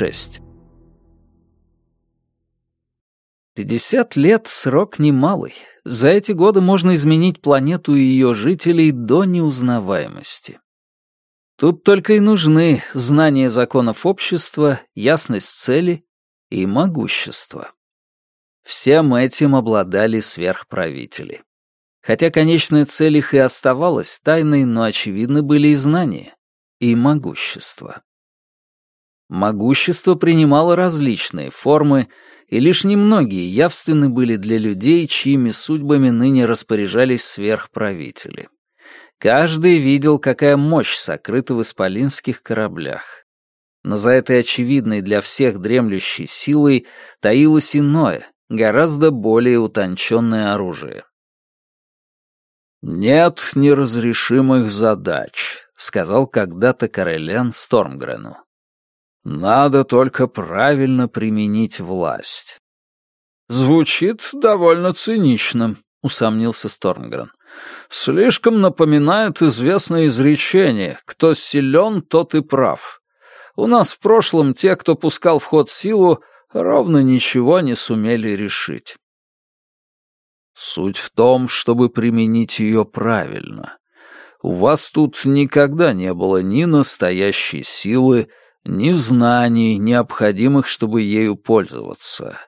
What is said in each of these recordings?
шесть. Пятьдесят лет — срок немалый. За эти годы можно изменить планету и ее жителей до неузнаваемости. Тут только и нужны знания законов общества, ясность цели и могущество. Всем этим обладали сверхправители. Хотя конечная цель их и оставалась тайной, но очевидны были и знания, и могущество. Могущество принимало различные формы, и лишь немногие явственны были для людей, чьими судьбами ныне распоряжались сверхправители. Каждый видел, какая мощь сокрыта в исполинских кораблях. Но за этой очевидной для всех дремлющей силой таилось иное, гораздо более утонченное оружие. «Нет неразрешимых задач», — сказал когда-то Карелен Стормгрену. «Надо только правильно применить власть». «Звучит довольно цинично», — усомнился Стормгрен. Слишком напоминает известное изречение «Кто силен, тот и прав». У нас в прошлом те, кто пускал в ход силу, ровно ничего не сумели решить. Суть в том, чтобы применить ее правильно. У вас тут никогда не было ни настоящей силы, ни знаний, необходимых, чтобы ею пользоваться.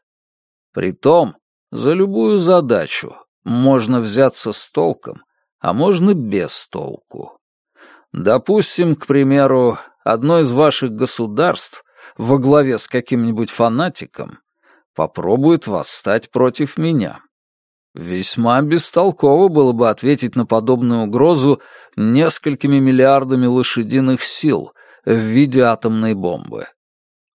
Притом, за любую задачу, можно взяться с толком, а можно без толку. Допустим, к примеру, одно из ваших государств во главе с каким-нибудь фанатиком попробует восстать против меня. Весьма бестолково было бы ответить на подобную угрозу несколькими миллиардами лошадиных сил в виде атомной бомбы.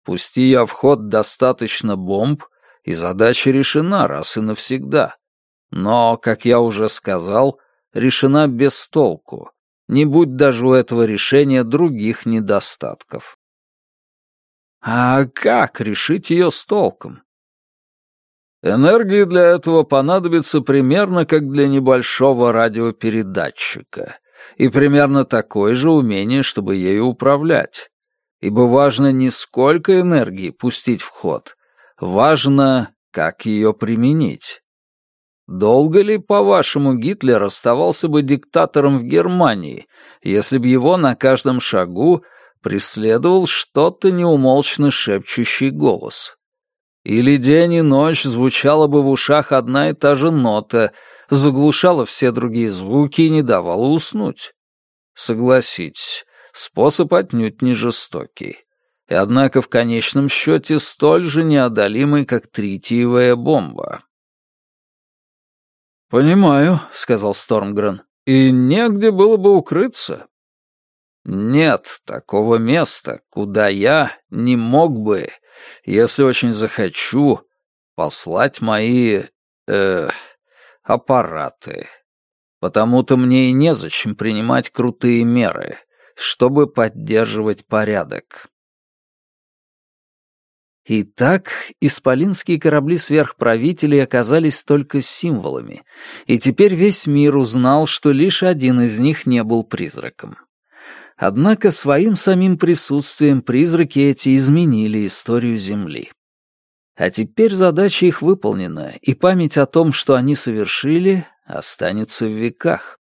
Пусти я в ход достаточно бомб, и задача решена раз и навсегда. Но, как я уже сказал, решена без толку, не будь даже у этого решения других недостатков. А как решить ее с толком? Энергии для этого понадобится примерно как для небольшого радиопередатчика, и примерно такое же умение, чтобы ею управлять. Ибо важно не сколько энергии пустить в ход, важно, как ее применить. Долго ли, по-вашему, Гитлер оставался бы диктатором в Германии, если бы его на каждом шагу преследовал что-то неумолчно шепчущий голос? Или день и ночь звучала бы в ушах одна и та же нота, заглушала все другие звуки и не давала уснуть? Согласитесь, способ отнюдь не жестокий. И однако в конечном счете столь же неодолимый, как тритиевая бомба. «Понимаю», — сказал Стормгрен. «И негде было бы укрыться». «Нет такого места, куда я не мог бы, если очень захочу, послать мои... э аппараты. Потому-то мне и незачем принимать крутые меры, чтобы поддерживать порядок». Итак, исполинские корабли сверхправителей оказались только символами, и теперь весь мир узнал, что лишь один из них не был призраком. Однако своим самим присутствием призраки эти изменили историю Земли. А теперь задача их выполнена, и память о том, что они совершили, останется в веках.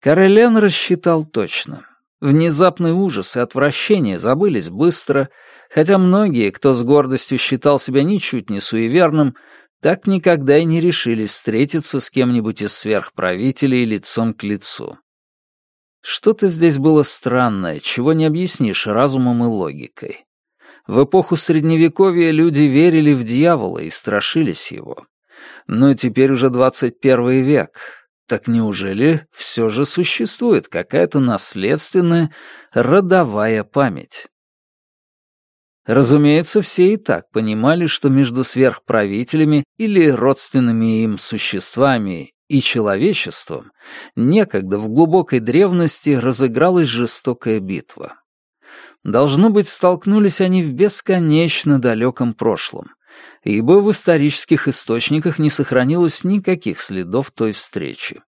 Карелен рассчитал точно. Внезапный ужас и отвращение забылись быстро, хотя многие, кто с гордостью считал себя ничуть не суеверным, так никогда и не решились встретиться с кем-нибудь из сверхправителей лицом к лицу. Что-то здесь было странное, чего не объяснишь разумом и логикой. В эпоху Средневековья люди верили в дьявола и страшились его. Но теперь уже 21 век. Так неужели все же существует какая-то наследственная родовая память? Разумеется, все и так понимали, что между сверхправителями или родственными им существами и человечеством некогда в глубокой древности разыгралась жестокая битва. Должно быть, столкнулись они в бесконечно далеком прошлом, ибо в исторических источниках не сохранилось никаких следов той встречи.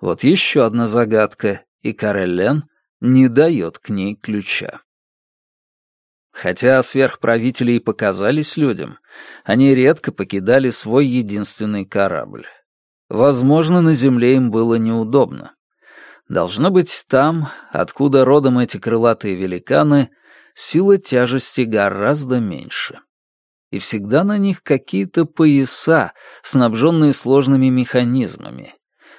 Вот еще одна загадка, и Кареллен не дает к ней ключа. Хотя сверхправители и показались людям, они редко покидали свой единственный корабль. Возможно, на Земле им было неудобно. Должно быть, там, откуда родом эти крылатые великаны, сила тяжести гораздо меньше. И всегда на них какие-то пояса, снабженные сложными механизмами.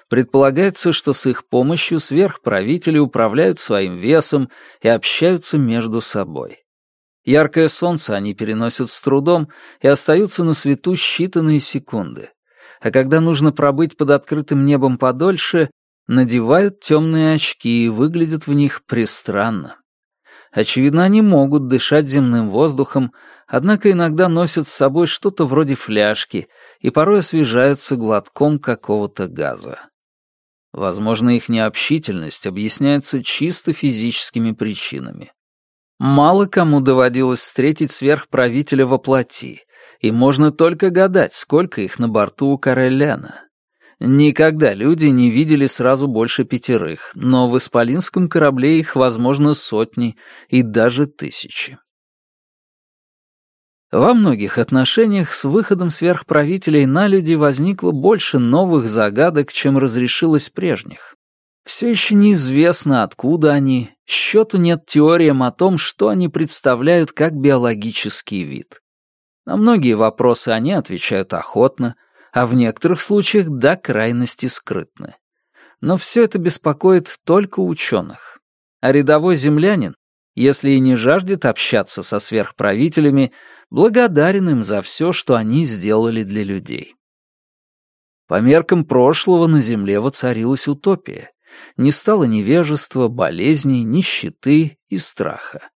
Предполагается, что с их помощью сверхправители управляют своим весом и общаются между собой. Яркое солнце они переносят с трудом и остаются на свету считанные секунды. А когда нужно пробыть под открытым небом подольше, надевают темные очки и выглядят в них пристранно. Очевидно, они могут дышать земным воздухом, однако иногда носят с собой что-то вроде фляжки и порой освежаются глотком какого-то газа. Возможно, их необщительность объясняется чисто физическими причинами. Мало кому доводилось встретить сверхправителя во плоти, и можно только гадать, сколько их на борту у Кареляна. Никогда люди не видели сразу больше пятерых, но в исполинском корабле их, возможно, сотни и даже тысячи. Во многих отношениях с выходом сверхправителей на люди возникло больше новых загадок, чем разрешилось прежних. Все еще неизвестно, откуда они, счету нет теориям о том, что они представляют как биологический вид. На многие вопросы они отвечают охотно, а в некоторых случаях до крайности скрытны. Но все это беспокоит только ученых. А рядовой землянин, если и не жаждет общаться со сверхправителями, благодарен им за все, что они сделали для людей. По меркам прошлого на Земле воцарилась утопия. Не стало невежества, болезней, нищеты и страха.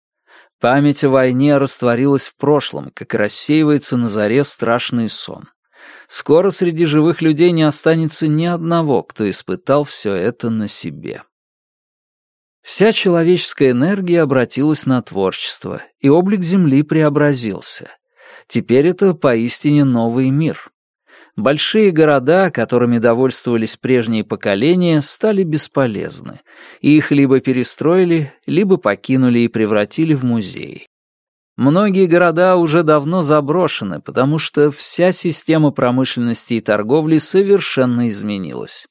Память о войне растворилась в прошлом, как рассеивается на заре страшный сон. Скоро среди живых людей не останется ни одного, кто испытал все это на себе. Вся человеческая энергия обратилась на творчество, и облик Земли преобразился. Теперь это поистине новый мир. Большие города, которыми довольствовались прежние поколения, стали бесполезны, их либо перестроили, либо покинули и превратили в музеи. Многие города уже давно заброшены, потому что вся система промышленности и торговли совершенно изменилась.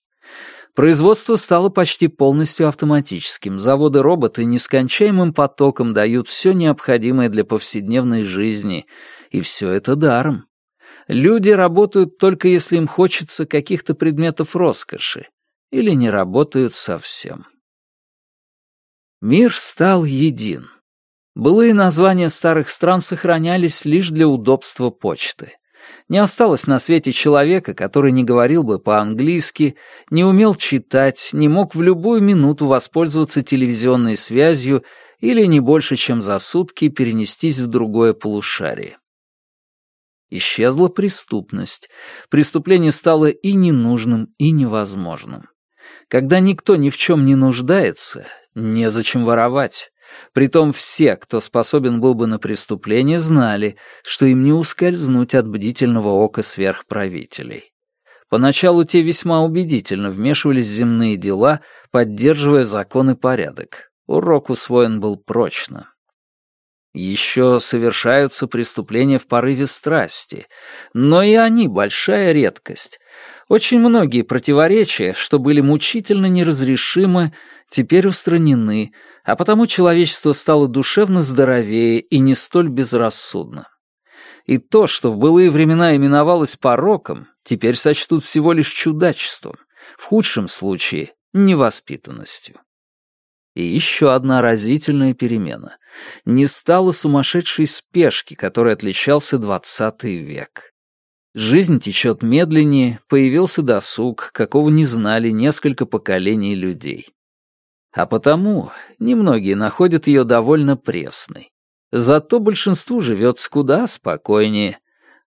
Производство стало почти полностью автоматическим. Заводы-роботы нескончаемым потоком дают все необходимое для повседневной жизни, и все это даром. Люди работают только если им хочется каких-то предметов роскоши, или не работают совсем. Мир стал един. Былые названия старых стран сохранялись лишь для удобства почты. Не осталось на свете человека, который не говорил бы по-английски, не умел читать, не мог в любую минуту воспользоваться телевизионной связью или не больше, чем за сутки перенестись в другое полушарие. Исчезла преступность. Преступление стало и ненужным, и невозможным. Когда никто ни в чем не нуждается, незачем воровать. Притом все, кто способен был бы на преступление, знали, что им не ускользнуть от бдительного ока сверхправителей. Поначалу те весьма убедительно вмешивались в земные дела, поддерживая закон и порядок. Урок усвоен был прочно. Еще совершаются преступления в порыве страсти, но и они большая редкость. Очень многие противоречия, что были мучительно неразрешимы, теперь устранены, а потому человечество стало душевно здоровее и не столь безрассудно. И то, что в былые времена именовалось пороком, теперь сочтут всего лишь чудачеством, в худшем случае — невоспитанностью. И еще одна разительная перемена. Не стало сумасшедшей спешки, которой отличался двадцатый век. Жизнь течет медленнее, появился досуг, какого не знали несколько поколений людей. А потому немногие находят ее довольно пресной. Зато большинству живется куда спокойнее.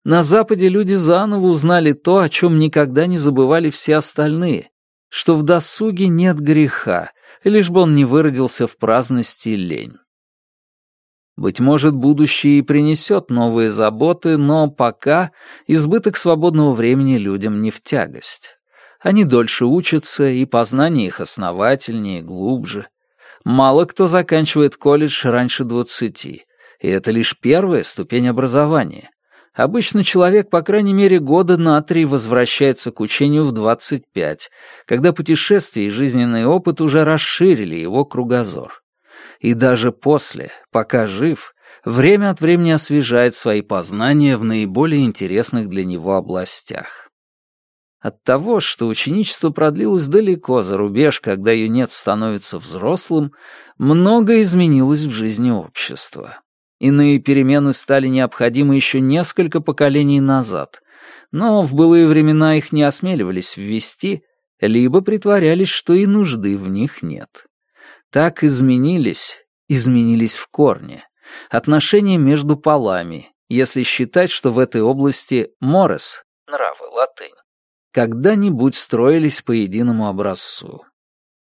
На Западе люди заново узнали то, о чем никогда не забывали все остальные, что в досуге нет греха, лишь бы он не выродился в праздности лень. Быть может, будущее и принесет новые заботы, но пока избыток свободного времени людям не в тягость. Они дольше учатся, и познание их основательнее, глубже. Мало кто заканчивает колледж раньше двадцати, И это лишь первая ступень образования. Обычно человек, по крайней мере, года на три возвращается к учению в 25, когда путешествия и жизненный опыт уже расширили его кругозор. И даже после, пока жив, время от времени освежает свои познания в наиболее интересных для него областях. От того, что ученичество продлилось далеко за рубеж, когда юнец становится взрослым, многое изменилось в жизни общества. Иные перемены стали необходимы еще несколько поколений назад, но в былые времена их не осмеливались ввести, либо притворялись, что и нужды в них нет. Так изменились, изменились в корне, отношения между полами, если считать, что в этой области морес, нравы, латынь, когда-нибудь строились по единому образцу.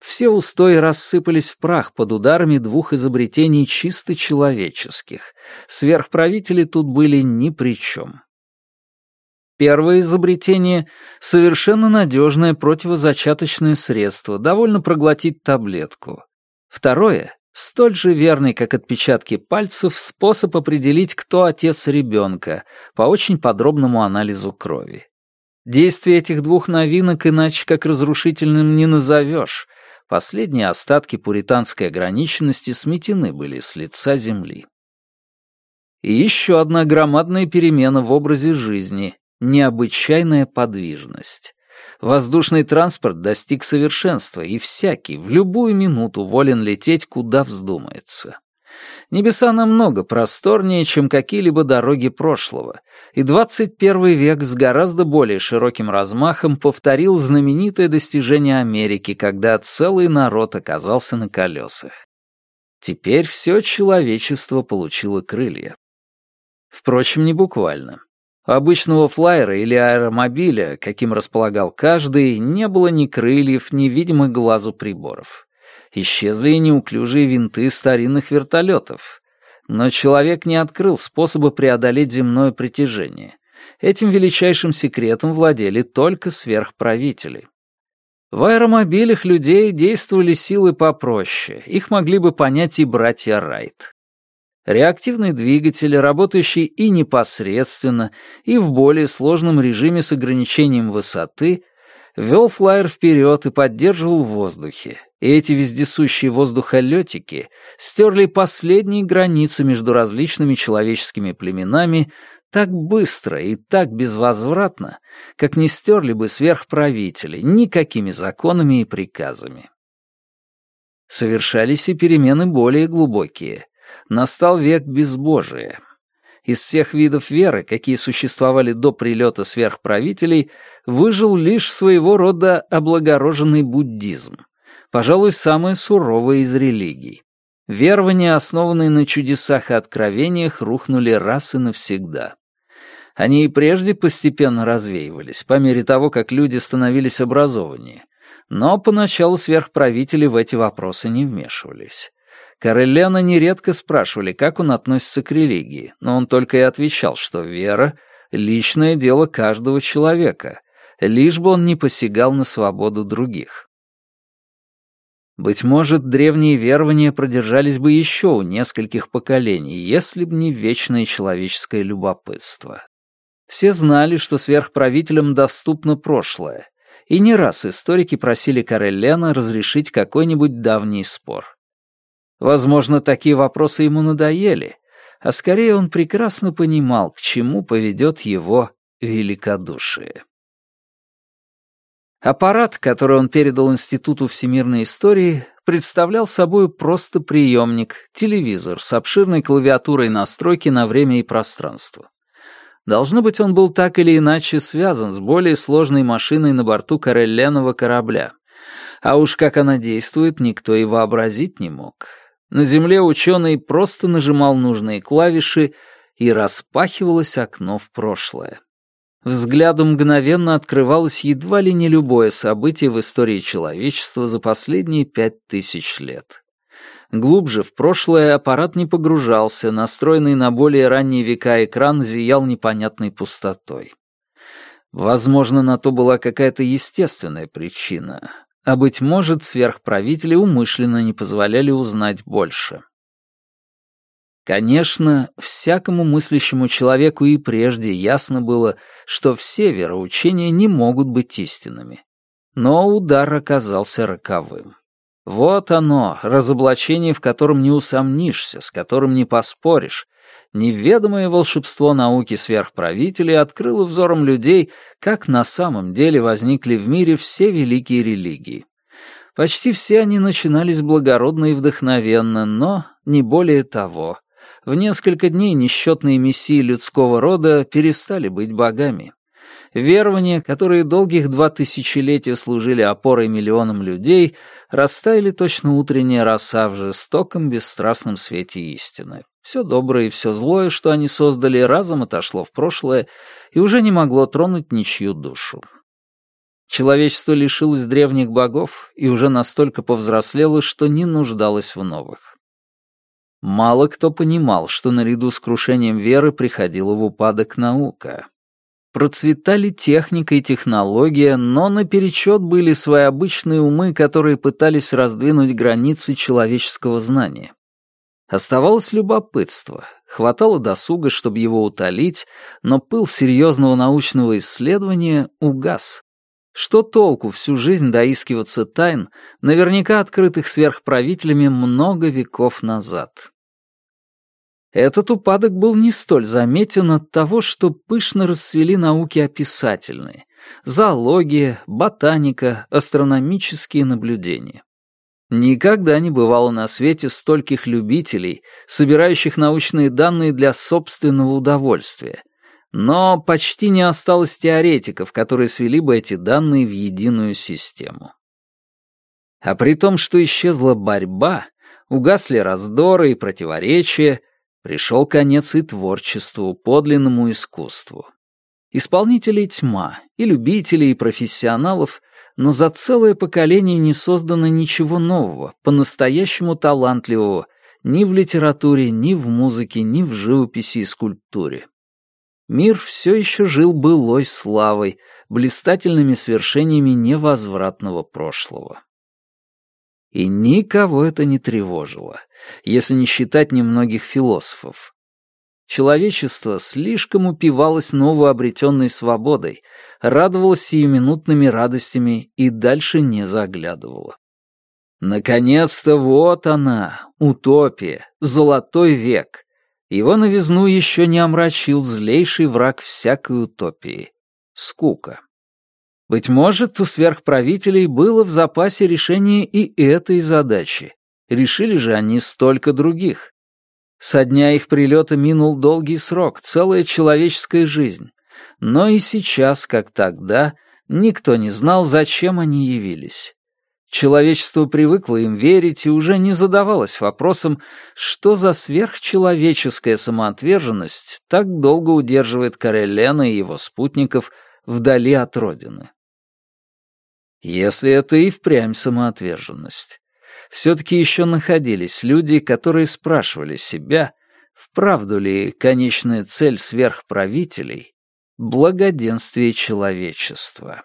Все устои рассыпались в прах под ударами двух изобретений чисто человеческих. Сверхправители тут были ни при чем. Первое изобретение — совершенно надежное противозачаточное средство, довольно проглотить таблетку. Второе — столь же верный, как отпечатки пальцев, способ определить, кто отец ребенка, по очень подробному анализу крови. Действие этих двух новинок иначе как разрушительным не назовешь, Последние остатки пуританской ограниченности сметены были с лица земли. И еще одна громадная перемена в образе жизни — необычайная подвижность. Воздушный транспорт достиг совершенства, и всякий в любую минуту волен лететь, куда вздумается. Небеса намного просторнее, чем какие-либо дороги прошлого, и 21 век с гораздо более широким размахом повторил знаменитое достижение Америки, когда целый народ оказался на колесах. Теперь все человечество получило крылья. Впрочем, не буквально. У обычного флайера или аэромобиля, каким располагал каждый, не было ни крыльев, ни видимых глазу приборов. Исчезли и неуклюжие винты старинных вертолетов. Но человек не открыл способа преодолеть земное притяжение. Этим величайшим секретом владели только сверхправители. В аэромобилях людей действовали силы попроще, их могли бы понять и братья Райт. Реактивный двигатель, работающий и непосредственно, и в более сложном режиме с ограничением высоты, вел флайер вперед и поддерживал в воздухе, и эти вездесущие воздухолетики стерли последние границы между различными человеческими племенами так быстро и так безвозвратно, как не стерли бы сверхправители никакими законами и приказами. Совершались и перемены более глубокие. Настал век безбожия — из всех видов веры, какие существовали до прилета сверхправителей, выжил лишь своего рода облагороженный буддизм, пожалуй, самое суровое из религий. Верования, основанные на чудесах и откровениях, рухнули раз и навсегда. Они и прежде постепенно развеивались, по мере того, как люди становились образованнее. Но поначалу сверхправители в эти вопросы не вмешивались. Карелена нередко спрашивали, как он относится к религии, но он только и отвечал, что вера — личное дело каждого человека, лишь бы он не посягал на свободу других. Быть может, древние верования продержались бы еще у нескольких поколений, если бы не вечное человеческое любопытство. Все знали, что сверхправителям доступно прошлое, и не раз историки просили Карелена разрешить какой-нибудь давний спор. Возможно, такие вопросы ему надоели, а скорее он прекрасно понимал, к чему поведет его великодушие. Аппарат, который он передал Институту всемирной истории, представлял собой просто приемник, телевизор с обширной клавиатурой настройки на время и пространство. Должно быть, он был так или иначе связан с более сложной машиной на борту Карелленова корабля. А уж как она действует, никто и вообразить не мог. На земле ученый просто нажимал нужные клавиши, и распахивалось окно в прошлое. Взгляду мгновенно открывалось едва ли не любое событие в истории человечества за последние пять тысяч лет. Глубже в прошлое аппарат не погружался, настроенный на более ранние века экран зиял непонятной пустотой. Возможно, на то была какая-то естественная причина а, быть может, сверхправители умышленно не позволяли узнать больше. Конечно, всякому мыслящему человеку и прежде ясно было, что все вероучения не могут быть истинными. Но удар оказался роковым. Вот оно, разоблачение, в котором не усомнишься, с которым не поспоришь. Неведомое волшебство науки сверхправителей открыло взором людей, как на самом деле возникли в мире все великие религии. Почти все они начинались благородно и вдохновенно, но не более того. В несколько дней несчетные мессии людского рода перестали быть богами. Верования, которые долгих два тысячелетия служили опорой миллионам людей, растаяли точно утренняя роса в жестоком, бесстрастном свете истины. Все доброе и все злое, что они создали, разом отошло в прошлое и уже не могло тронуть ничью душу. Человечество лишилось древних богов и уже настолько повзрослело, что не нуждалось в новых. Мало кто понимал, что наряду с крушением веры приходила в упадок наука. Процветали техника и технология, но наперечет были свои обычные умы, которые пытались раздвинуть границы человеческого знания. Оставалось любопытство, хватало досуга, чтобы его утолить, но пыл серьезного научного исследования угас. Что толку всю жизнь доискиваться тайн, наверняка открытых сверхправителями много веков назад? Этот упадок был не столь заметен от того, что пышно расцвели науки описательные — зоология, ботаника, астрономические наблюдения. Никогда не бывало на свете стольких любителей, собирающих научные данные для собственного удовольствия. Но почти не осталось теоретиков, которые свели бы эти данные в единую систему. А при том, что исчезла борьба, угасли раздоры и противоречия — Пришел конец и творчеству, подлинному искусству. Исполнителей тьма, и любителей, и профессионалов, но за целое поколение не создано ничего нового, по-настоящему талантливого, ни в литературе, ни в музыке, ни в живописи и скульптуре. Мир все еще жил былой славой, блистательными свершениями невозвратного прошлого. И никого это не тревожило — если не считать немногих философов. Человечество слишком упивалось новообретенной свободой, радовалось сиюминутными радостями и дальше не заглядывало. Наконец-то вот она, утопия, золотой век. Его новизну еще не омрачил злейший враг всякой утопии — скука. Быть может, у сверхправителей было в запасе решение и этой задачи, Решили же они столько других. Со дня их прилета минул долгий срок, целая человеческая жизнь. Но и сейчас, как тогда, никто не знал, зачем они явились. Человечество привыкло им верить и уже не задавалось вопросом, что за сверхчеловеческая самоотверженность так долго удерживает Карелена и его спутников вдали от Родины. Если это и впрямь самоотверженность все-таки еще находились люди, которые спрашивали себя, вправду ли конечная цель сверхправителей — благоденствие человечества.